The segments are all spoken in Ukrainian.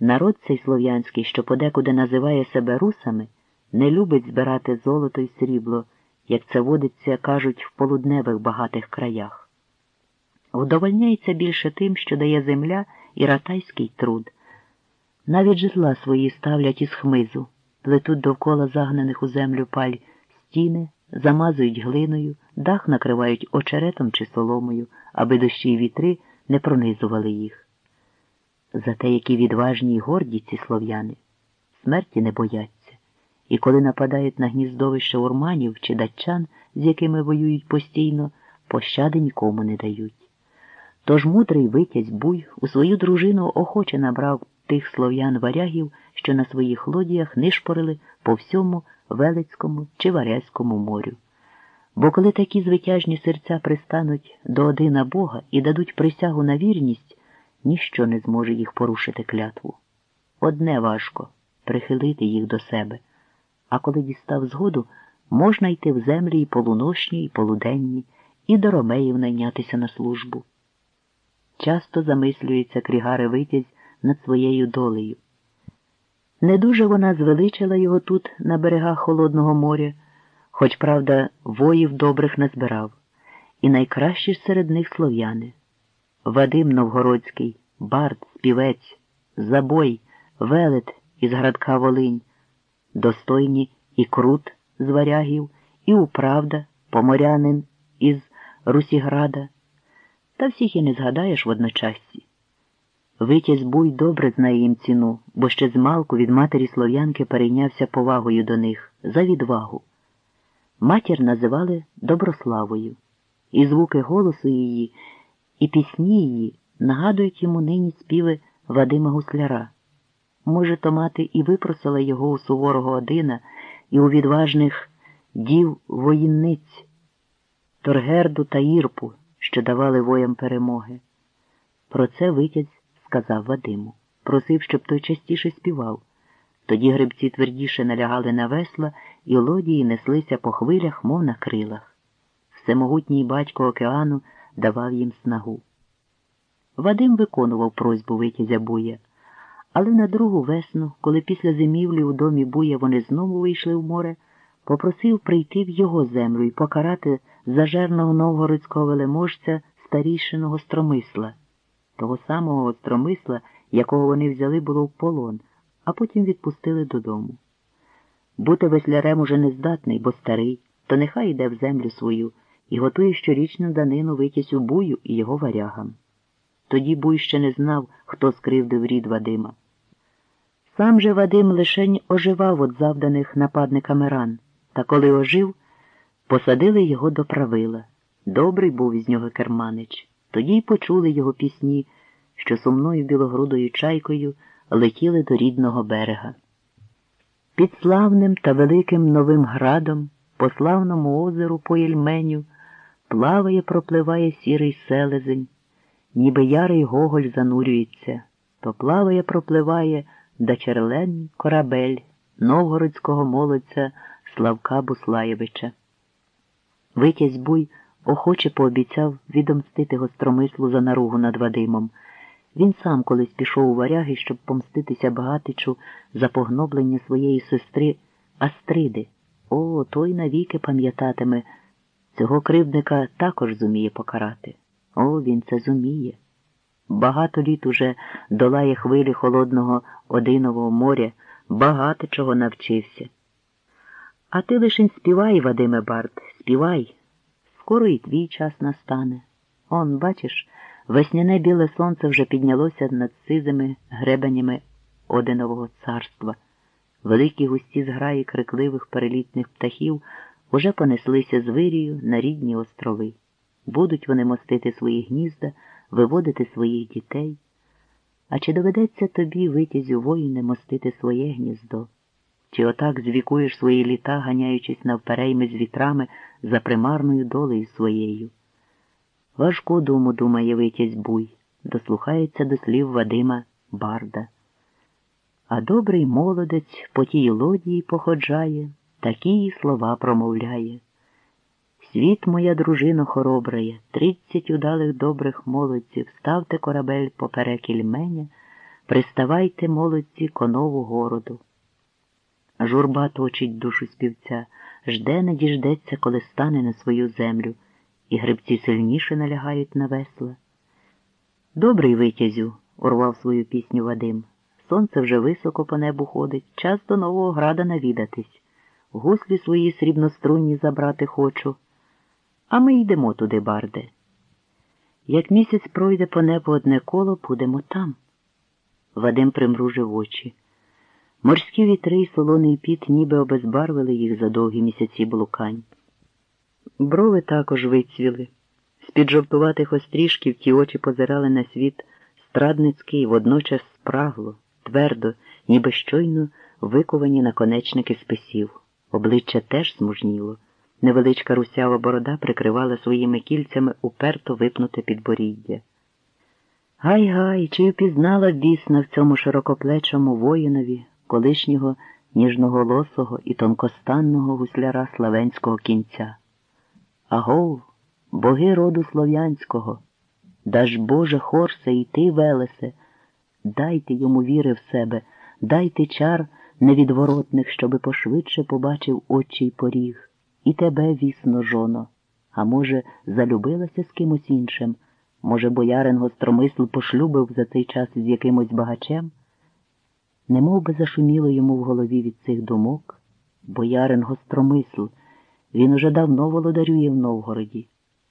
Народ цей слов'янський, що подекуди називає себе русами, не любить збирати золото і срібло, як це водиться, кажуть, в полудневих багатих краях. Вдовольняється більше тим, що дає земля і ратайський труд. Навіть житла свої ставлять із хмизу, плетуть довкола загнаних у землю паль стіни, замазують глиною, дах накривають очеретом чи соломою, аби дощі й вітри не пронизували їх. Зате які відважні й горді ці слов'яни, смерті не бояться, і коли нападають на гніздовище урманів чи датчан, з якими воюють постійно, пощади нікому не дають. Тож мудрий витязь буй у свою дружину охоче набрав тих слов'ян варягів, що на своїх лодіях нишпорили по всьому Велицькому чи Варязькому морю. Бо коли такі звитяжні серця пристануть до одина Бога і дадуть присягу на вірність, ніщо не зможе їх порушити клятву. Одне важко прихилити їх до себе, а коли дістав згоду, можна йти в землі і полуношні, і полуденні, і до ромеїв найнятися на службу. Часто замислюється крігари витязь над своєю долею. Не дуже вона звеличила його тут, на берегах Холодного моря, хоч, правда, воїв добрих не збирав, і найкращі серед них слов'яни. Вадим Новгородський, Барт, співець, Забой, Велет із Градка Волинь, достойні і крут з варягів, і управда, поморянин із Русіграда. Та всіх і не згадаєш водночасці. Витязь буй добре знає їм ціну, бо ще з малку від матері слов'янки перейнявся повагою до них за відвагу. Матір називали Доброславою, і звуки голосу її, і пісні її нагадують йому нині співи Вадима Гусляра. Може, то мати і випросила його у суворого Одина і у відважних дів воїнниць, Торгерду та Ірпу, що давали воям перемоги. Про це витязь сказав Вадиму, просив, щоб той частіше співав. Тоді грибці твердіше налягали на весла, і лодії неслися по хвилях, мов на крилах. Всемогутній батько океану давав їм снагу. Вадим виконував просьбу витязя Буя, але на другу весну, коли після зимівлі у домі Буя вони знову вийшли в море, попросив прийти в його землю і покарати зажерного новгородського велеможця старішиного стромисла того самого остромисла, якого вони взяли було в полон, а потім відпустили додому. Бути веслярем уже не здатний, бо старий, то нехай йде в землю свою і готує щорічну данину витязю бую і його варягам. Тоді буй ще не знав, хто скривдив рід Вадима. Сам же Вадим лишень оживав від завданих нападниками ран, та коли ожив, посадили його до правила. Добрий був із нього керманич. Тоді й почули його пісні, що сумною білогрудою чайкою летіли до рідного берега. Під славним та великим новим градом, по славному озеру по Єльменю, плаває, пропливає сірий селезень, ніби ярий гоголь занурюється, то плаває, пропливає да черлен корабель новгородського молодця Славка Буслаєвича. Витязь буй охоче пообіцяв відомстити гостромислу за наругу над Вадимом. Він сам колись пішов у варяги, щоб помститися багатичу за погноблення своєї сестри Астриди. О, той навіки пам'ятатиме. Цього кривдника також зуміє покарати. О, він це зуміє. Багато літ уже долає хвилі холодного Одинового моря, багато чого навчився. А ти лишень співай, Вадиме Барт, співай. Скоро і твій час настане. Он, бачиш, весняне біле сонце вже піднялося над сизими гребенями Одинового царства. Великі густі зграї крикливих перелітних птахів уже понеслися з вирію на рідні острови. Будуть вони мостити свої гнізда, виводити своїх дітей. А чи доведеться тобі, витязю воїне, мостити своє гніздо? Чи отак звікуєш свої літа, ганяючись навперейми з вітрами за примарною долею своєю? Важку думу думає витязь буй, дослухається до слів Вадима Барда. А добрий молодець по тій лодії походжає, такі слова промовляє. Світ моя дружино хоробрає, тридцять удалих добрих молодців, ставте корабель поперек ільменя, Приставайте, молодці, конову городу. Журба точить душу співця, жде не діждеться, коли стане на свою землю, і грибці сильніше налягають на весла. Добрий витязю, урвав свою пісню Вадим. Сонце вже високо по небу ходить, час до нового града навідатись. Гуслі свої срібнострунні забрати хочу. А ми йдемо туди, барде. Як місяць пройде по небу одне коло, будемо там. Вадим примружив очі. Морські вітри й солоний піт ніби обезбарвили їх за довгі місяці блукань. Брови також вицвіли. З-під жовтуватих острішків ті очі позирали на світ страдницький, водночас спрагло, твердо, ніби щойно виковані наконечники списів. Обличчя теж смужніло. Невеличка русява борода прикривала своїми кільцями уперто випнуте підборіддя. Гай гай, чи впізнала вісна в цьому широкоплечому воїнові, колишнього ніжноголосого і тонкостанного гусляра славенського кінця? Агов, боги роду слов'янського, даж Боже Хорсе, і ти, Велесе, дайте йому віри в себе, дайте чар невідворотних, щоби пошвидше побачив очі й поріг і тебе, вісно, жоно. А може, залюбилася з кимось іншим? Може, боярин гостромисл пошлюбив за цей час з якимось багачем? Немов би зашуміло йому в голові від цих думок, боярин гостромисл, він уже давно володарює в Новгороді.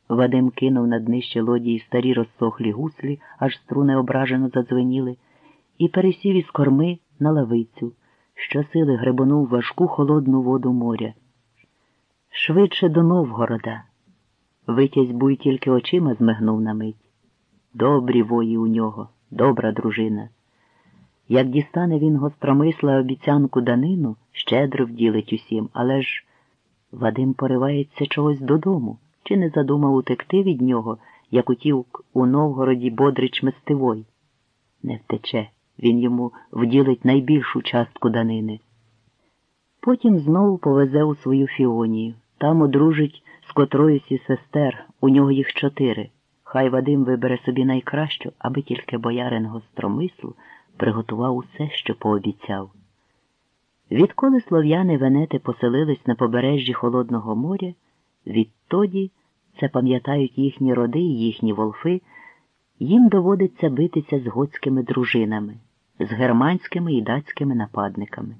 Вадим кинув на днище лодії старі розсохлі гуслі, аж струни ображено задзвеніли, і пересів із корми на лавицю, щосили гребонув важку холодну воду моря. Швидше до Новгорода. Витязь буй тільки очима змигнув на мить. Добрі вої у нього, добра дружина. Як дістане він гостромисла обіцянку данину, щедро вділить усім, але ж Вадим поривається чогось додому, чи не задумав утекти від нього, як утівк у Новгороді Бодрич Мистивой. Не втече, він йому вділить найбільшу частку данини. Потім знову повезе у свою фіонію. Там одружить з котроюсь із сестер, у нього їх чотири. Хай Вадим вибере собі найкращу, аби тільки боярин гостромисл приготував усе, що пообіцяв. Відколи слов'яни венети поселились на побережжі Холодного моря, відтоді, це пам'ятають їхні роди і їхні волфи, їм доводиться битися з готськими дружинами, з германськими і датськими нападниками.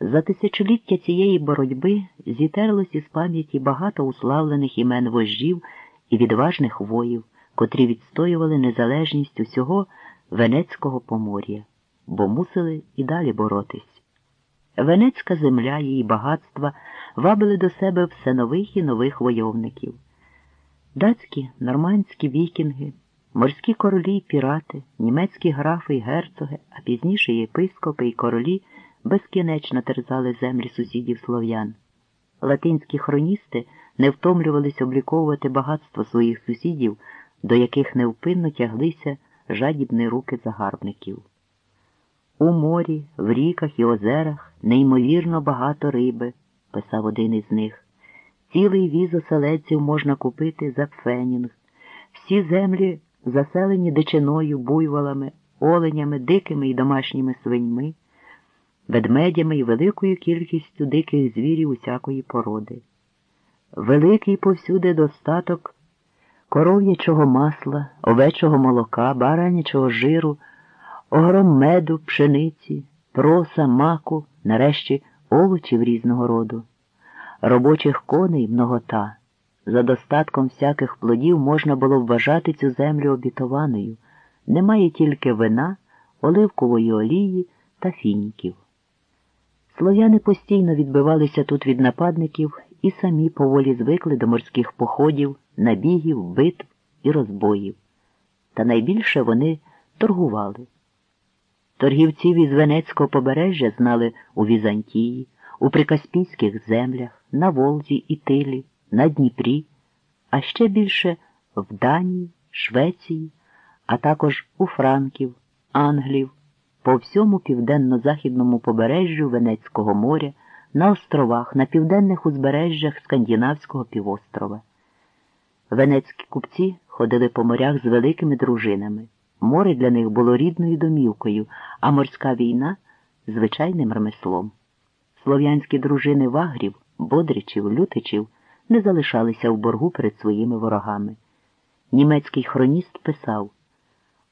За тисячоліття цієї боротьби зітерлось із пам'яті багато уславлених імен вождів і відважних воїв, котрі відстоювали незалежність усього Венецького помор'я, бо мусили і далі боротись. Венецька земля, її багатства вабили до себе все нових і нових войовників. Датські, нормандські вікінги, морські королі й пірати, німецькі графи й герцоги, а пізніше єпископи й королі безкінечно терзали землі сусідів слов'ян. Латинські хроністи не втомлювались обліковувати багатство своїх сусідів, до яких невпинно тяглися жадібні руки загарбників. У морі, в ріках і озерах неймовірно багато риби, писав один із них. Цілий віз оселедців можна купити за пфенінг. Всі землі заселені дичиною, буйволами, оленями, дикими і домашніми свиньми ведмедями і великою кількістю диких звірів усякої породи. Великий повсюди достаток коров'ячого масла, овечого молока, баранячого жиру, огром меду, пшениці, проса, маку, нарешті овочів різного роду, робочих коней многота. За достатком всяких плодів можна було вважати цю землю обітованою. Немає тільки вина, оливкової олії та фініків. Слов'яни постійно відбивалися тут від нападників і самі поволі звикли до морських походів, набігів, битв і розбоїв. Та найбільше вони торгували. Торгівців із Венецького побережжя знали у Візантії, у Прикаспійських землях, на Волзі і Тилі, на Дніпрі, а ще більше в Данії, Швеції, а також у Франків, Англів по всьому південно-західному побережжю Венецького моря, на островах, на південних узбережжях Скандинавського півострова. Венецькі купці ходили по морях з великими дружинами. Море для них було рідною домівкою, а морська війна звичайним ремеслом. Слов'янські дружини вагрів, бодричів, лютичів не залишалися в боргу перед своїми ворогами. Німецький хроніст писав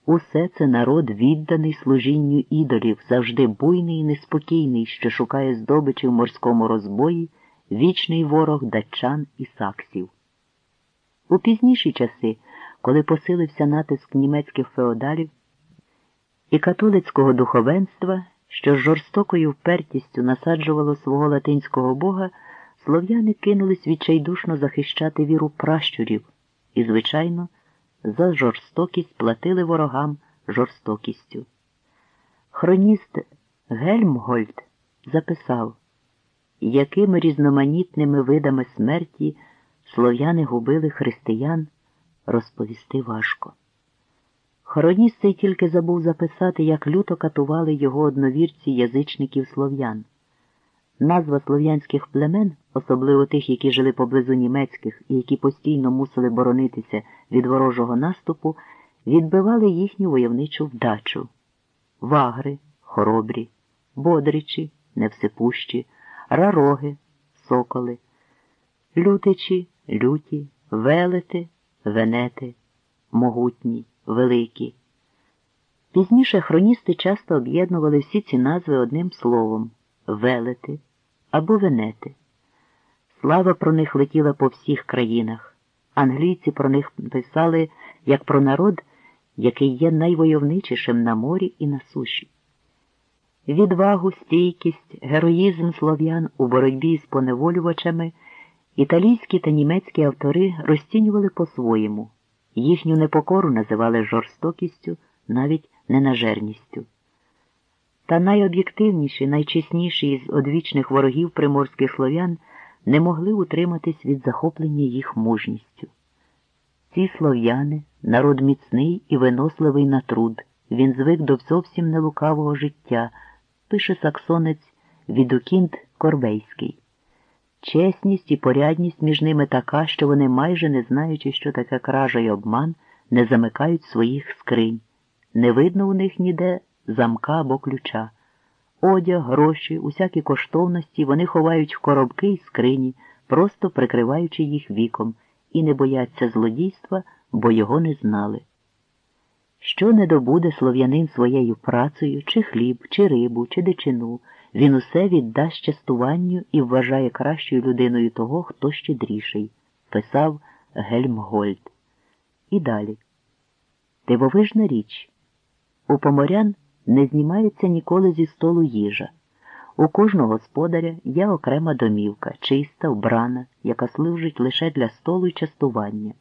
Усе це народ відданий служінню ідолів, завжди буйний і неспокійний, що шукає здобичі в морському розбої, вічний ворог датчан і саксів. У пізніші часи, коли посилився натиск німецьких феодалів і католицького духовенства, що з жорстокою впертістю насаджувало свого латинського бога, слов'яни кинулись відчайдушно захищати віру пращурів і, звичайно, за жорстокість платили ворогам жорстокістю. Хроніст Гельмгольд записав, якими різноманітними видами смерті слов'яни губили християн, розповісти важко. Хроніст цей тільки забув записати, як люто катували його одновірці язичників слов'ян. Назва слов'янських племен, особливо тих, які жили поблизу німецьких і які постійно мусили боронитися від ворожого наступу, відбивали їхню войовничу вдачу вагри, хоробрі, бодричі, невсипущі, рароги, соколи, лютичі, люті, велети, венети, могутні, великі. Пізніше хроністи часто об'єднували всі ці назви одним словом велети або венети. Слава про них летіла по всіх країнах. Англійці про них писали як про народ, який є найвойовничішим на морі і на суші. Відвагу, стійкість, героїзм слов'ян у боротьбі з поневолювачами італійські та німецькі автори розцінювали по-своєму, їхню непокору називали жорстокістю, навіть ненажерністю. Та найоб'єктивніші, найчесніші із одвічних ворогів приморських слов'ян не могли утриматись від захоплення їх мужністю. Ці слов'яни народ міцний і виносливий на труд, він звик до зовсім нелукавого життя, пише саксонець Відукінт Корбейський. Чесність і порядність між ними така, що вони, майже не знаючи, що таке кража й обман, не замикають своїх скринь. Не видно у них ніде замка або ключа. Одяг, гроші, усякі коштовності вони ховають в коробки й скрині, просто прикриваючи їх віком, і не бояться злодійства, бо його не знали. Що не добуде слов'янин своєю працею, чи хліб, чи рибу, чи дичину, він усе віддасть частуванню і вважає кращою людиною того, хто щедріший, писав Гельмгольд. І далі. Дивовижна річ. У поморян не знімається ніколи зі столу їжа. У кожного господаря є окрема домівка, чиста, вбрана, яка служить лише для столу й частування.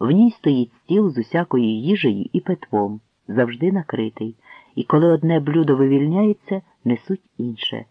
В ній стоїть стіл з усякою їжею і питвом, завжди накритий, і коли одне блюдо вивільняється, несуть інше.